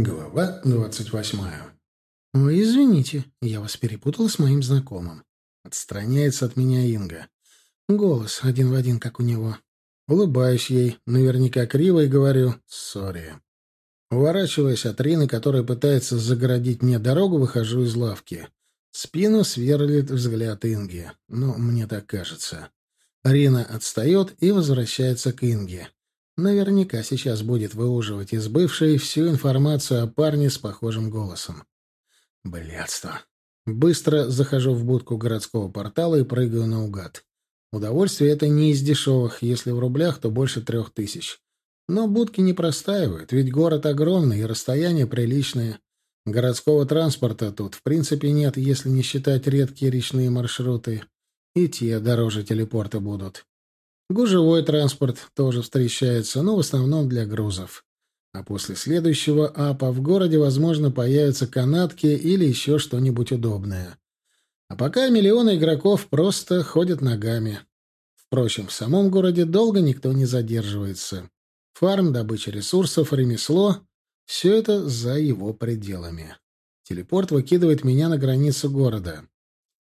Глава двадцать восьмая. «Ой, извините, я вас перепутала с моим знакомым». Отстраняется от меня Инга. Голос один в один, как у него. Улыбаюсь ей, наверняка криво, и говорю «сори». Уворачиваясь от Рины, которая пытается загородить мне дорогу, выхожу из лавки. Спину сверлит взгляд Инги. Ну, мне так кажется. Рина отстает и возвращается к Инге. Наверняка сейчас будет выуживать из бывшей всю информацию о парне с похожим голосом. Блядство. Быстро захожу в будку городского портала и прыгаю наугад. Удовольствие это не из дешевых, если в рублях, то больше трех тысяч. Но будки не простаивают, ведь город огромный и расстояние приличное. Городского транспорта тут в принципе нет, если не считать редкие речные маршруты. И те дороже телепорта будут. Гужевой транспорт тоже встречается, но в основном для грузов. А после следующего АПа в городе, возможно, появятся канатки или еще что-нибудь удобное. А пока миллионы игроков просто ходят ногами. Впрочем, в самом городе долго никто не задерживается. Фарм, добыча ресурсов, ремесло — все это за его пределами. Телепорт выкидывает меня на границу города.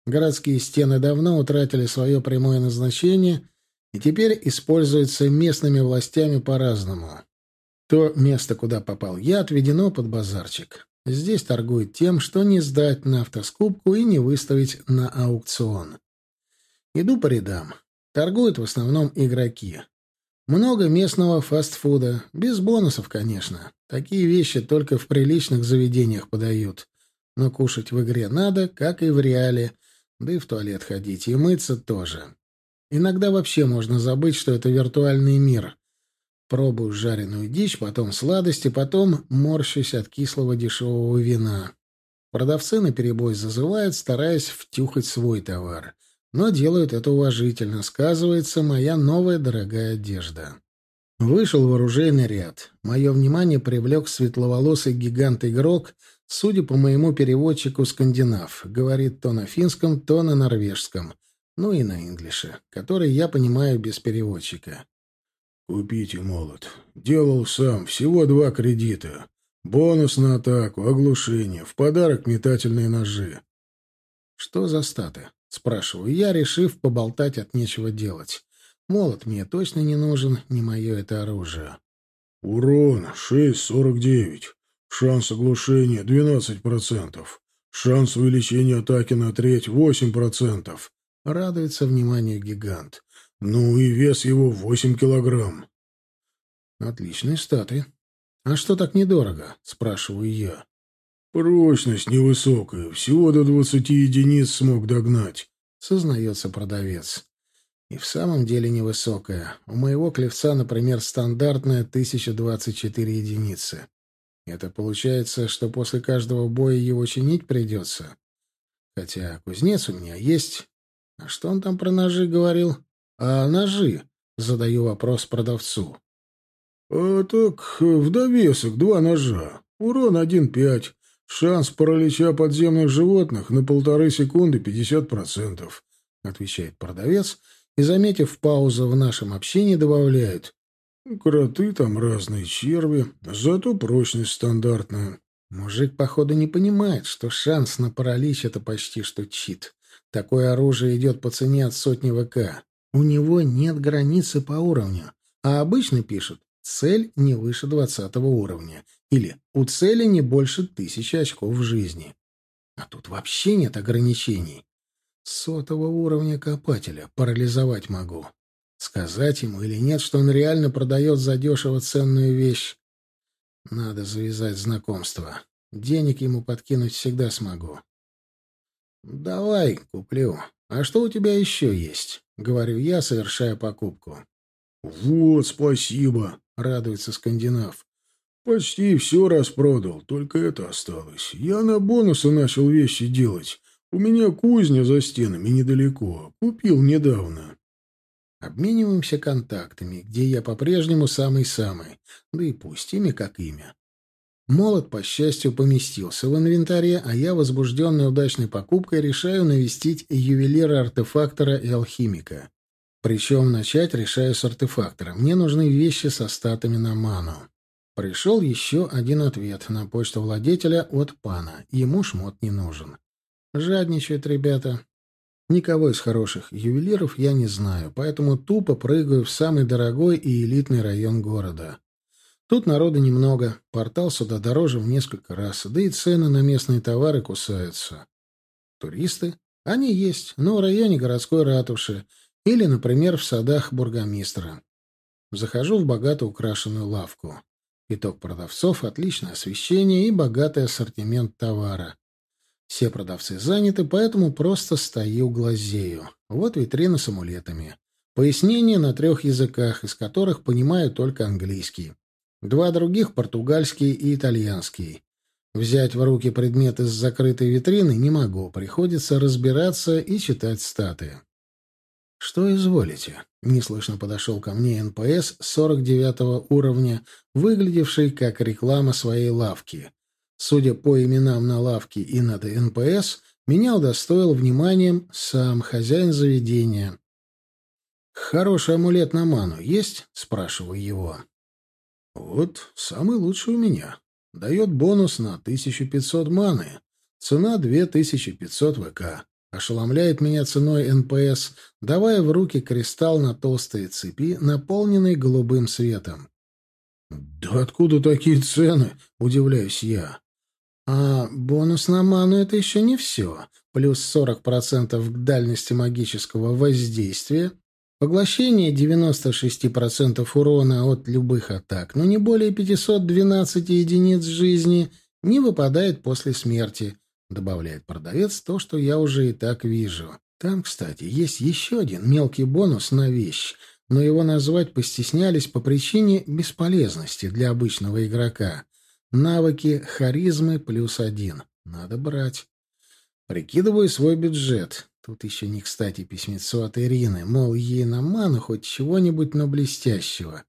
Городские стены давно утратили свое прямое назначение — и теперь используется местными властями по-разному. То место, куда попал я, отведено под базарчик. Здесь торгуют тем, что не сдать на автоскупку и не выставить на аукцион. Иду по рядам. Торгуют в основном игроки. Много местного фастфуда, без бонусов, конечно. Такие вещи только в приличных заведениях подают. Но кушать в игре надо, как и в реале, да и в туалет ходить, и мыться тоже. Иногда вообще можно забыть, что это виртуальный мир. Пробую жареную дичь, потом сладости, потом морщусь от кислого дешевого вина. Продавцы наперебой зазывают, стараясь втюхать свой товар. Но делают это уважительно. Сказывается моя новая дорогая одежда. Вышел в оружейный ряд. Мое внимание привлек светловолосый гигант-игрок, судя по моему переводчику скандинав. Говорит то на финском, то на норвежском ну и на инглише, который я понимаю без переводчика. «Купите молот. Делал сам. Всего два кредита. Бонус на атаку, оглушение, в подарок метательные ножи». «Что за статы?» — спрашиваю я, решив поболтать от нечего делать. Молот мне точно не нужен, не мое это оружие. «Урон 6,49. Шанс оглушения 12%. Шанс увеличения атаки на треть 8%. Радуется вниманию гигант. Ну и вес его восемь килограмм. Отличные статы. А что так недорого? Спрашиваю я. Прочность невысокая. Всего до двадцати единиц смог догнать. Сознается продавец. И в самом деле невысокая. У моего клевца, например, стандартная 1024 единицы. Это получается, что после каждого боя его чинить придется. Хотя кузнец у меня есть, а что он там про ножи говорил? А ножи? Задаю вопрос продавцу. А так, в довесок два ножа. Урон один пять. Шанс паралича подземных животных на полторы секунды пятьдесят процентов, отвечает продавец и, заметив паузу в нашем общении, добавляет. Кроты там разные черви, зато прочность стандартная. Мужик, походу, не понимает, что шанс на паралич — это почти что чит. Такое оружие идет по цене от сотни ВК. У него нет границы по уровню. А обычно пишут «цель не выше двадцатого уровня» или «у цели не больше тысячи очков в жизни». А тут вообще нет ограничений. Сотого уровня копателя парализовать могу. Сказать ему или нет, что он реально продает задешево ценную вещь. Надо завязать знакомство. Денег ему подкинуть всегда смогу. «Давай, куплю. А что у тебя еще есть?» — говорю я, совершая покупку. «Вот, спасибо», — радуется скандинав. «Почти все распродал, только это осталось. Я на бонусы начал вещи делать. У меня кузня за стенами недалеко. Купил недавно». Обмениваемся контактами, где я по-прежнему самый-самый. Да и пусть имя как имя. Молот, по счастью, поместился в инвентаре, а я, возбужденный удачной покупкой, решаю навестить ювелира-артефактора и алхимика. Причем начать решаю с артефактора. Мне нужны вещи со статами на ману. Пришел еще один ответ на почту владетеля от пана. Ему шмот не нужен. Жадничают ребята. Никого из хороших ювелиров я не знаю, поэтому тупо прыгаю в самый дорогой и элитный район города. Тут народа немного, портал сюда дороже в несколько раз, да и цены на местные товары кусаются. Туристы? Они есть, но в районе городской ратуши или, например, в садах бургомистра. Захожу в богато украшенную лавку. Пяток продавцов, отличное освещение и богатый ассортимент товара. Все продавцы заняты, поэтому просто стою глазею. Вот витрина с амулетами. Пояснение на трех языках, из которых понимаю только английский. Два других — португальский и итальянский. Взять в руки предмет из закрытой витрины не могу, приходится разбираться и читать статы. «Что изволите?» — неслышно подошел ко мне НПС 49 уровня, выглядевший как реклама своей лавки. Судя по именам на лавке и на НПС, меня удостоил вниманием сам хозяин заведения. «Хороший амулет на ману есть?» — спрашиваю его. «Вот, самый лучший у меня. Дает бонус на 1500 маны. Цена 2500 ВК. Ошеломляет меня ценой НПС, давая в руки кристалл на толстые цепи, наполненный голубым светом. «Да откуда такие цены?» — удивляюсь я. «А бонус на ману — это еще не все. Плюс 40% к дальности магического воздействия, поглощение 96% урона от любых атак, но не более 512 единиц жизни не выпадает после смерти» добавляет продавец то, что я уже и так вижу. Там, кстати, есть еще один мелкий бонус на вещь, но его назвать постеснялись по причине бесполезности для обычного игрока. Навыки харизмы плюс один. Надо брать. Прикидываю свой бюджет. Тут еще не кстати письмецо от Ирины, мол, ей на ману хоть чего-нибудь, но блестящего.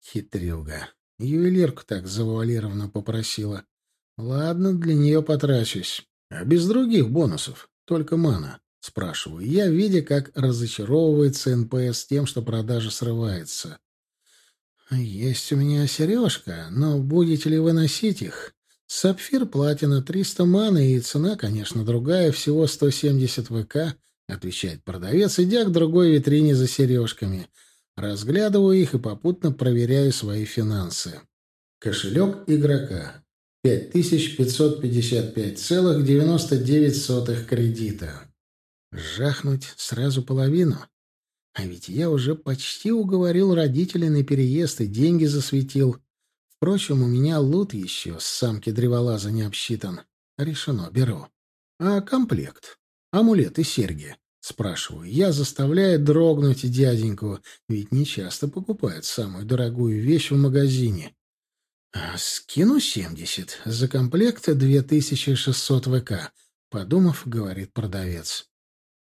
Хитрюга. Ювелирку так завуалированно попросила. Ладно, для нее потрачусь. А без других бонусов, только мана. Спрашиваю я, видя, как разочаровывается НПС тем, что продажа срывается. «Есть у меня сережка, но будете ли вы носить их? Сапфир платина 300 маны, и цена, конечно, другая, всего 170 ВК», — отвечает продавец, идя к другой витрине за сережками. Разглядываю их и попутно проверяю свои финансы. Кошелек игрока. 5555,99 кредита. Жахнуть сразу половину? А ведь я уже почти уговорил родителей на переезд и деньги засветил. Впрочем, у меня лут еще с самки древолаза не обсчитан. Решено, беру. А комплект? Амулет и серьги? Спрашиваю. Я заставляю дрогнуть дяденьку, ведь не часто покупают самую дорогую вещь в магазине. «Скину семьдесят. За комплект две тысячи шестьсот ВК», — подумав, говорит продавец.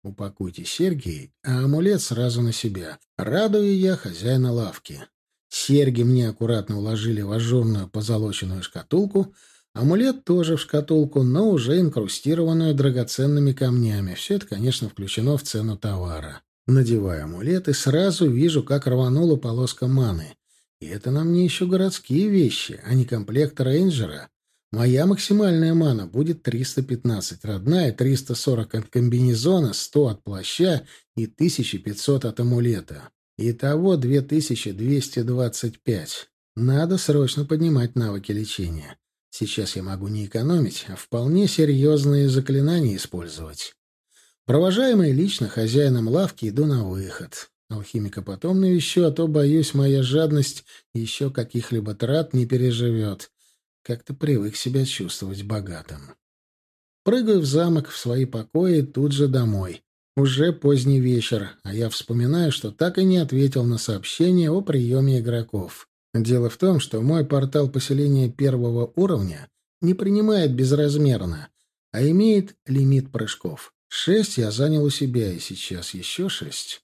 «Упакуйте серьги, а амулет сразу на себя. Радую я хозяина лавки. Серьги мне аккуратно уложили в ажурную позолоченную шкатулку, амулет тоже в шкатулку, но уже инкрустированную драгоценными камнями. Все это, конечно, включено в цену товара. Надеваю амулет и сразу вижу, как рванула полоска маны. И это на мне еще городские вещи, а не комплект рейнджера. Моя максимальная мана будет 315, родная 340 от комбинезона, 100 от плаща и 1500 от амулета. Итого 2225. Надо срочно поднимать навыки лечения. Сейчас я могу не экономить, а вполне серьезные заклинания использовать. Провожаемый лично хозяином лавки, иду на выход. Алхимика потом навещу, а то, боюсь, моя жадность еще каких-либо трат не переживет. Как-то привык себя чувствовать богатым. Прыгаю в замок, в свои покои, тут же домой. Уже поздний вечер, а я вспоминаю, что так и не ответил на сообщение о приеме игроков. Дело в том, что мой портал поселения первого уровня не принимает безразмерно, а имеет лимит прыжков. Шесть я занял у себя, и сейчас еще шесть.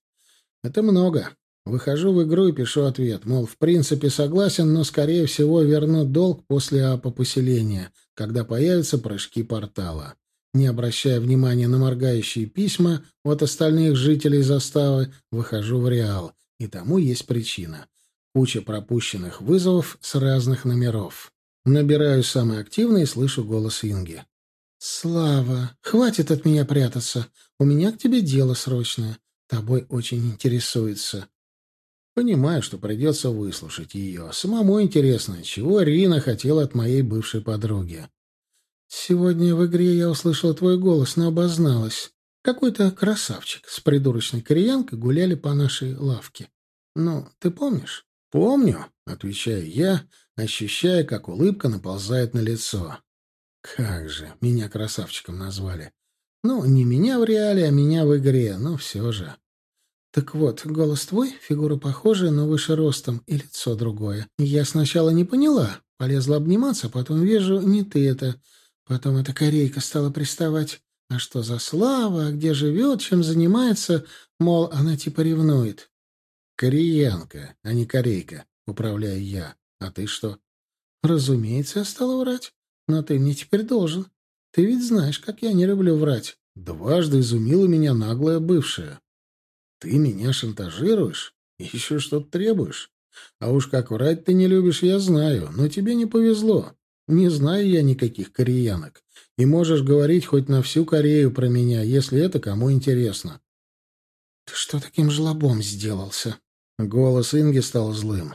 Это много. Выхожу в игру и пишу ответ, мол, в принципе согласен, но, скорее всего, верну долг после апа поселения, когда появятся прыжки портала. Не обращая внимания на моргающие письма от остальных жителей заставы, выхожу в Реал. И тому есть причина. Куча пропущенных вызовов с разных номеров. Набираю самый активный и слышу голос Инги. «Слава, хватит от меня прятаться. У меня к тебе дело срочное. Тобой очень интересуется». Понимаю, что придется выслушать ее. Самому интересно, чего Рина хотела от моей бывшей подруги. «Сегодня в игре я услышала твой голос, но обозналась. Какой-то красавчик с придурочной кореянкой гуляли по нашей лавке. Ну, ты помнишь?» «Помню», — отвечаю я, ощущая, как улыбка наползает на лицо. «Как же, меня красавчиком назвали. Ну, не меня в реале, а меня в игре, но все же». «Так вот, голос твой, фигура похожая, но выше ростом, и лицо другое. Я сначала не поняла, полезла обниматься, потом вижу, не ты это. Потом эта корейка стала приставать. А что за слава, где живет, чем занимается, мол, она типа ревнует. «Кореянка, а не корейка», — управляю я. «А ты что?» «Разумеется, я стала врать. Но ты мне теперь должен. Ты ведь знаешь, как я не люблю врать». Дважды изумила меня наглая бывшая. «Ты меня шантажируешь? Еще что-то требуешь? А уж как врать ты не любишь, я знаю, но тебе не повезло. Не знаю я никаких кореянок. И можешь говорить хоть на всю Корею про меня, если это кому интересно». «Ты что таким жлобом сделался?» Голос Инги стал злым.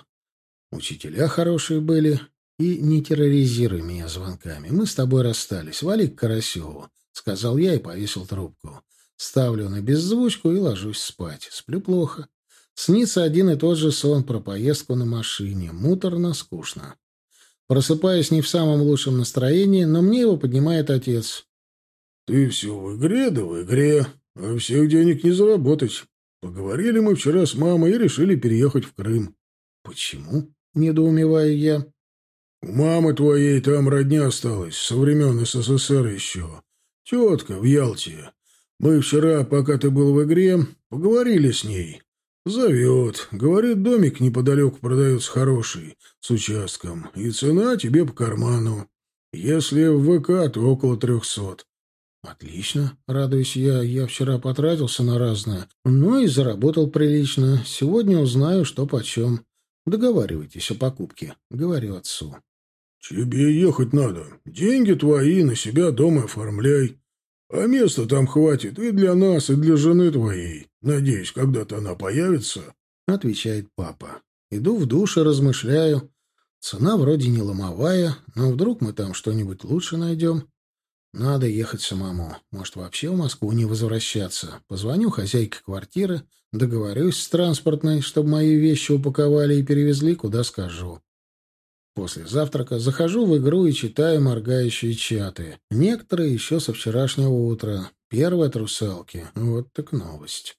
«Учителя хорошие были, и не терроризируй меня звонками. Мы с тобой расстались. Вали к Карасеву», — сказал я и повесил трубку. Ставлю на беззвучку и ложусь спать. Сплю плохо. Снится один и тот же сон про поездку на машине. Муторно, скучно. Просыпаюсь не в самом лучшем настроении, но мне его поднимает отец. «Ты все в игре, да в игре, а всех денег не заработать. Поговорили мы вчера с мамой и решили переехать в Крым. Почему? Недоумеваю я. У мамы твоей там родня осталась, со времен СССР еще. Тетка в Ялте. Мы вчера, пока ты был в игре, поговорили с ней. Зовет. Говорит, домик неподалеку продается хороший, с участком, и цена тебе по карману. Если в ВК, то около трехсот. Отлично, радуюсь я. Я вчера потратился на разное, но и заработал прилично. Сегодня узнаю, что почем. Договаривайтесь о покупке, говорю отцу. Тебе ехать надо. Деньги твои, на себя дома оформляй. А места там хватит и для нас, и для жены твоей. Надеюсь, когда-то она появится, — отвечает папа. Иду в душ и размышляю. Цена вроде не ломовая, но вдруг мы там что-нибудь лучше найдем. Надо ехать самому. Может, вообще в Москву не возвращаться. Позвоню хозяйке квартиры, договорюсь с транспортной, чтобы мои вещи упаковали и перевезли, куда скажу. После завтрака захожу в игру и читаю моргающие чаты. Некоторые еще со вчерашнего утра. Первые от русалки. Вот так новость.